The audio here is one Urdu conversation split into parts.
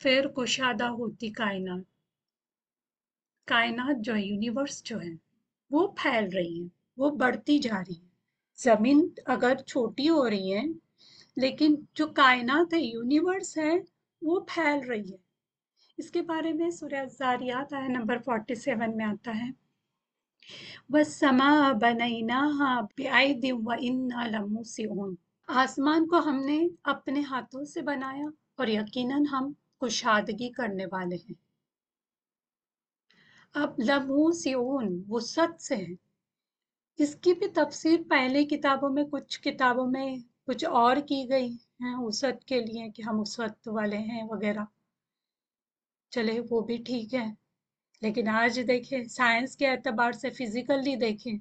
پھر کشادہ ہوتی کائنات کائنات جو ہے یونیورس جو ہے وہ پھیل رہی ہے وہ بڑھتی جا رہی ہے زمین اگر چھوٹی ہو رہی ہے لیکن جو کائنات ہے یونیورس ہے وہ پھیل رہی ہے اس کے بارے میں سورہ زاریات آیا نمبر 47 میں آتا ہے وَالسَّمَاءَ بَنَيْنَاهَا بِعَيْدٍ وَإِنَّا لَمُوسِعُونَ آسمان کو ہم نے اپنے ہاتھوں سے بنایا اور یقیناً ہم کشادگی کرنے والے ہیں۔ اب لمحوں وسط سے ہیں۔ اس کی بھی تفسیر پہلے کتابوں میں کچھ کتابوں میں کچھ اور کی گئی ہیں۔ وسط کے لیے کہ ہم وسط والے ہیں وغیرہ۔ چلے وہ بھی ٹھیک ہے۔ لیکن آج دیکھیں سائنس کے اعتبار سے فزیکلی دیکھیں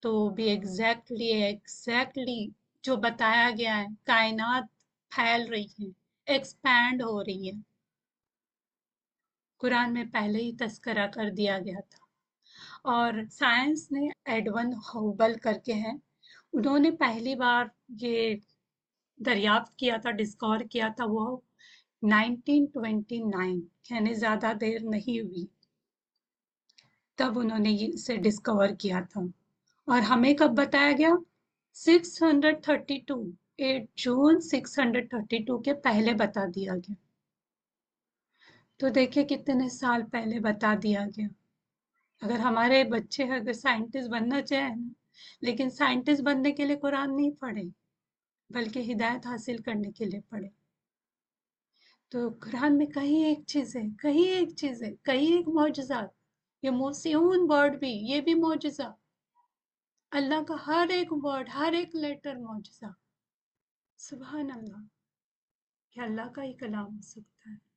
تو بھی ایگزیکٹلی exactly, ایگزیکٹلی exactly جو بتایا گیا ہے کائنات پھیل رہی ہے ایکسپینڈ ہو رہی ہے۔ قرآن میں پہلے ہی تذکرہ کر دیا گیا تھا۔ اور سائنس نے ایڈون ہوبل کر کے ہیں۔ انہوں نے پہلی بار یہ دریافت کیا تھا ڈسکور کیا تھا، وہ 1929 یعنی زیادہ دیر نہیں ہوئی۔ تب انہوں نے اسے ڈسکور کیا تھا۔ اور ہمیں کب بتایا گیا؟ 632 eight June six hundred thirty two کے پہلے بتا دیا گیا۔ تو دیکھیں کتنے سال پہلے بتا دیا گیا۔ اگر ہمارے بچے اگر سائنٹسٹ بننا چاہیں لیکن سائنٹسٹ بننے کے لیے قرآن نہیں پڑھے، بلکہ ہدایت حاصل کرنے کے لیے پڑھے۔ تو قرآن میں کہیں ایک چیز ہے، کہیں ایک چیز ہے، کہیں ایک معجزات یہ موسیون ورڈ بھی، یہ بھی معجزہ۔ اللہ کا ہر ایک ورڈ، ہر ایک لیٹر معجزہ۔ سبحان اللہ۔ کہ اللہ کا ہی کلام ہو سکتا ہے